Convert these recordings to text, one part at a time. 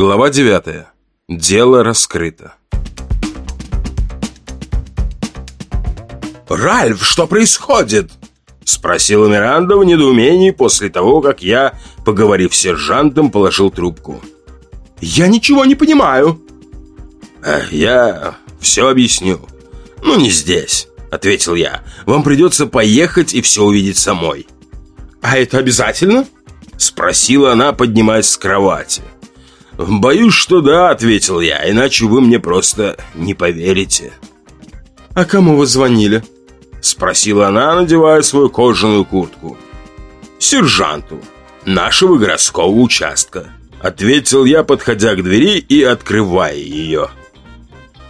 Глава 9. Дело раскрыто. «Ральф, что происходит?» Спросила Миранда в недоумении после того, как я, поговорив с сержантом, положил трубку. «Я ничего не понимаю». «Я все объясню. Ну, не здесь», — ответил я. «Вам придется поехать и все увидеть самой». «А это обязательно?» Спросила она, поднимаясь с кровати. «Боюсь, что да», — ответил я, «иначе вы мне просто не поверите». «А кому вы звонили?» Спросила она, надевая свою кожаную куртку. «Сержанту, нашего городского участка», Ответил я, подходя к двери и открывая ее.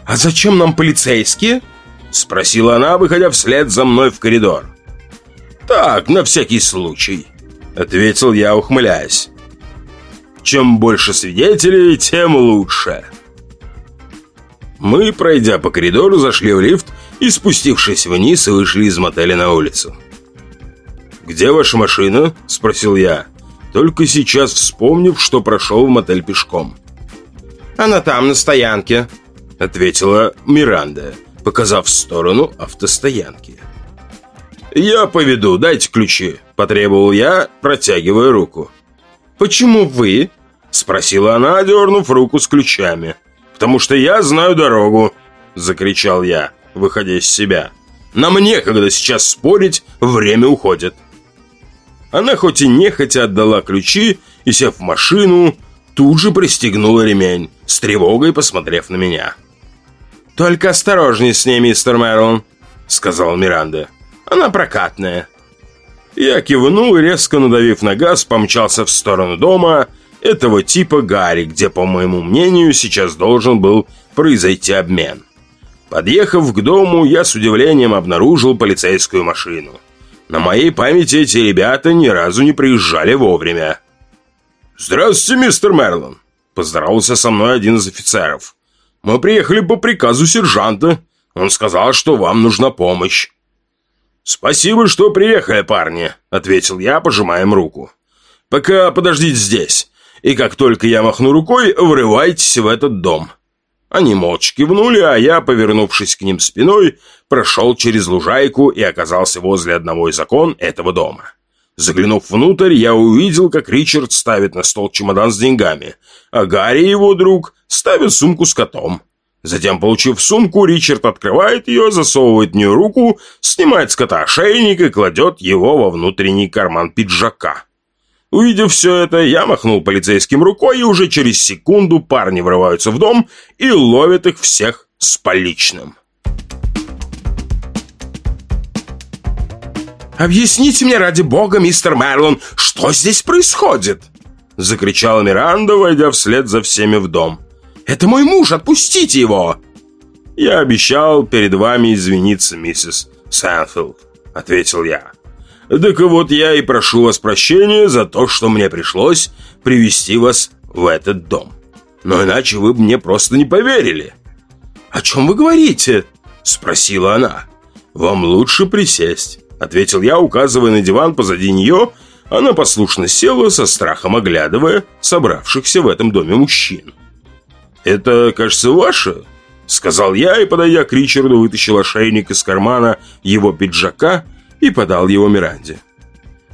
«А зачем нам полицейские?» Спросила она, выходя вслед за мной в коридор. «Так, на всякий случай», — ответил я, ухмыляясь. Чем больше свидетелей, тем лучше. Мы, пройдя по коридору, зашли в лифт и, спустившись вниз, вышли из мотеля на улицу. «Где ваша машина?» – спросил я, только сейчас вспомнив, что прошел в мотель пешком. «Она там, на стоянке», – ответила Миранда, показав в сторону автостоянки. «Я поведу, дайте ключи», – потребовал я, протягивая руку. «Почему вы?» – спросила она, дернув руку с ключами. «Потому что я знаю дорогу!» – закричал я, выходя из себя. «Нам некогда сейчас спорить, время уходит!» Она хоть и нехотя отдала ключи и, сев в машину, тут же пристегнула ремень, с тревогой посмотрев на меня. «Только осторожней с ней, мистер Мэрон», — сказал Миранда. «Она прокатная». Я кивнул и, резко надавив на газ, помчался в сторону дома этого типа Гарри, где, по моему мнению, сейчас должен был произойти обмен. Подъехав к дому, я с удивлением обнаружил полицейскую машину. На моей памяти эти ребята ни разу не приезжали вовремя. «Здравствуйте, мистер Мерлон!» – поздоровался со мной один из офицеров. «Мы приехали по приказу сержанта. Он сказал, что вам нужна помощь». «Спасибо, что приехали, парни», — ответил я, пожимая им руку. «Пока подождите здесь, и как только я махну рукой, врывайтесь в этот дом». Они молча кивнули, а я, повернувшись к ним спиной, прошел через лужайку и оказался возле одного из окон этого дома. Заглянув внутрь, я увидел, как Ричард ставит на стол чемодан с деньгами, а Гарри его друг ставят сумку с котом. Затем, получив сумку, Ричард открывает ее, засовывает в нее руку, снимает с кота ошейник и кладет его во внутренний карман пиджака. Увидев все это, я махнул полицейским рукой, и уже через секунду парни врываются в дом и ловят их всех с поличным. «Объясните мне ради бога, мистер Мерлон, что здесь происходит?» Закричала Миранда, войдя вслед за всеми в дом. Это мой муж, отпустите его!» «Я обещал перед вами извиниться, миссис Сэнфилд», — ответил я. «Так вот я и прошу вас прощения за то, что мне пришлось привести вас в этот дом. Но иначе вы мне просто не поверили». «О чем вы говорите?» — спросила она. «Вам лучше присесть», — ответил я, указывая на диван позади нее. Она послушно села, со страхом оглядывая собравшихся в этом доме мужчин. «Это, кажется, ваше?» Сказал я и, подойдя к Ричарду, вытащил ошейник из кармана его пиджака и подал его Миранде.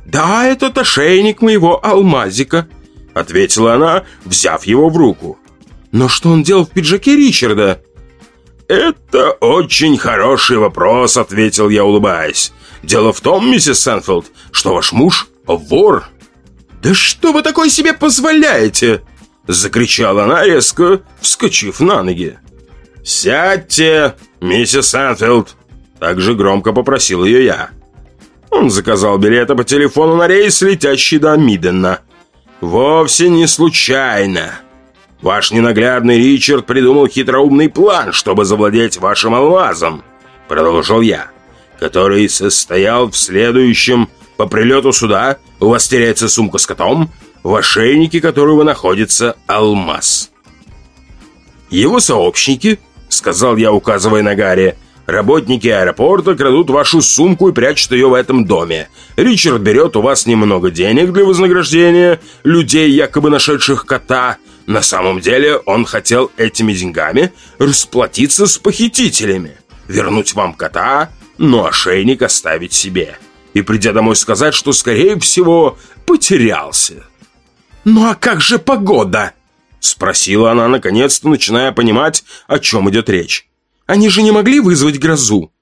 «Да, этот ошейник моего алмазика», — ответила она, взяв его в руку. «Но что он делал в пиджаке Ричарда?» «Это очень хороший вопрос», — ответил я, улыбаясь. «Дело в том, миссис Сэнфилд, что ваш муж — вор». «Да что вы такое себе позволяете?» Закричала она резко, вскочив на ноги. «Сядьте, миссис Анфилд!» Также громко попросил ее я. Он заказал билеты по телефону на рейс, летящий до Мидена. «Вовсе не случайно. Ваш ненаглядный Ричард придумал хитроумный план, чтобы завладеть вашим алмазом», продолжил я, который состоял в следующем. По прилету сюда у вас теряется сумка с котом, в ошейнике которого находится алмаз. «Его сообщники», — сказал я, указывая на Гарри, «работники аэропорта крадут вашу сумку и прячут ее в этом доме. Ричард берет у вас немного денег для вознаграждения людей, якобы нашедших кота, На самом деле он хотел этими деньгами расплатиться с похитителями, вернуть вам кота, но ошейник оставить себе. И придя домой сказать, что, скорее всего, потерялся. «Ну а как же погода?» Спросила она, наконец-то, начиная понимать, о чем идет речь. «Они же не могли вызвать грозу?»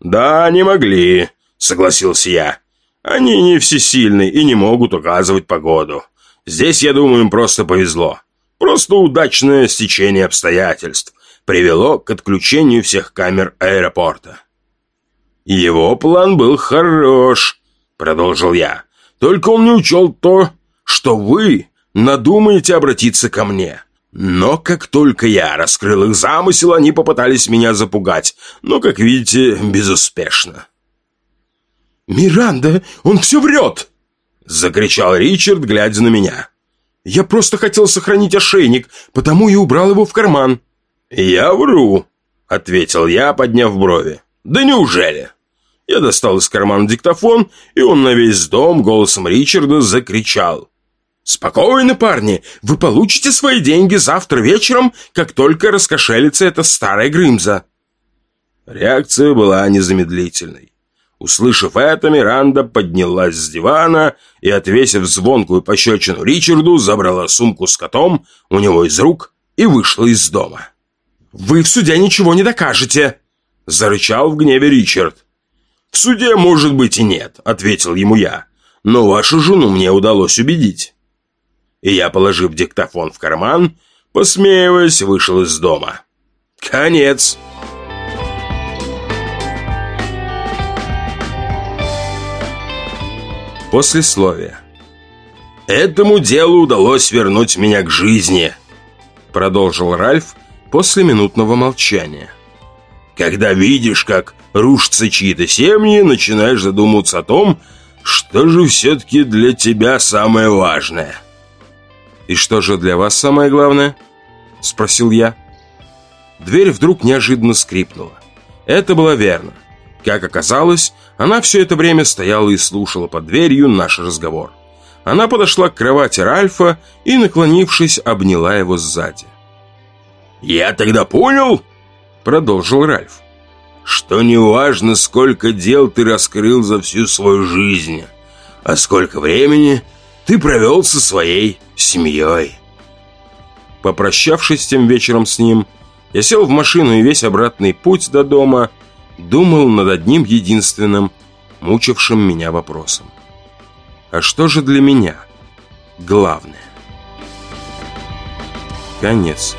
«Да, не могли», — согласился я. «Они не всесильны и не могут указывать погоду. Здесь, я думаю, им просто повезло. Просто удачное стечение обстоятельств привело к отключению всех камер аэропорта». «Его план был хорош», — продолжил я. «Только он не учел то, что вы надумаете обратиться ко мне. Но как только я раскрыл их замысел, они попытались меня запугать, но, как видите, безуспешно. «Миранда, он все врет!» — закричал Ричард, глядя на меня. «Я просто хотел сохранить ошейник, потому и убрал его в карман». «Я вру», — ответил я, подняв брови. «Да неужели?» Я достал из кармана диктофон, и он на весь дом голосом Ричарда закричал. «Спокойно, парни, вы получите свои деньги завтра вечером, как только раскошелится эта старая Грымза». Реакция была незамедлительной. Услышав это, Миранда поднялась с дивана и, отвесив звонкую пощечину Ричарду, забрала сумку с котом у него из рук и вышла из дома. «Вы в суде ничего не докажете!» – зарычал в гневе Ричард. «В суде, может быть, и нет», – ответил ему я. «Но вашу жену мне удалось убедить» и я, положив диктофон в карман, посмеиваясь, вышел из дома. Конец. Послесловие. «Этому делу удалось вернуть меня к жизни», продолжил Ральф после минутного молчания. «Когда видишь, как рушатся чьи-то семьи, начинаешь задумываться о том, что же все-таки для тебя самое важное». «И что же для вас самое главное?» – спросил я. Дверь вдруг неожиданно скрипнула. Это было верно. Как оказалось, она все это время стояла и слушала под дверью наш разговор. Она подошла к кровати Ральфа и, наклонившись, обняла его сзади. «Я тогда понял», — продолжил Ральф, «что неважно, сколько дел ты раскрыл за всю свою жизнь, а сколько времени ты провел со своей семьей. Попрощавшись тем вечером с ним, я сел в машину и весь обратный путь до дома думал над одним единственным, мучившим меня вопросом. А что же для меня главное? Конец.